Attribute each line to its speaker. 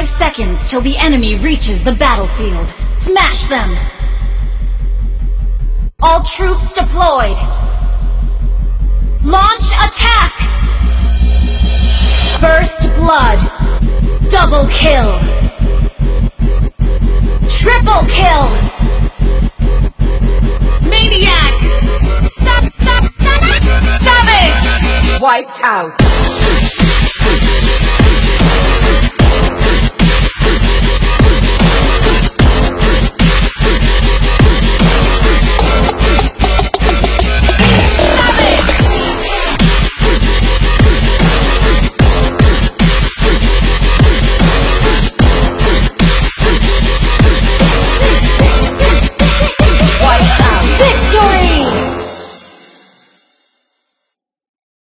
Speaker 1: Five seconds till the enemy reaches the battlefield. Smash them! All troops deployed! Launch attack! First blood! Double kill! Triple kill! Maniac! Savage!
Speaker 2: Wiped out.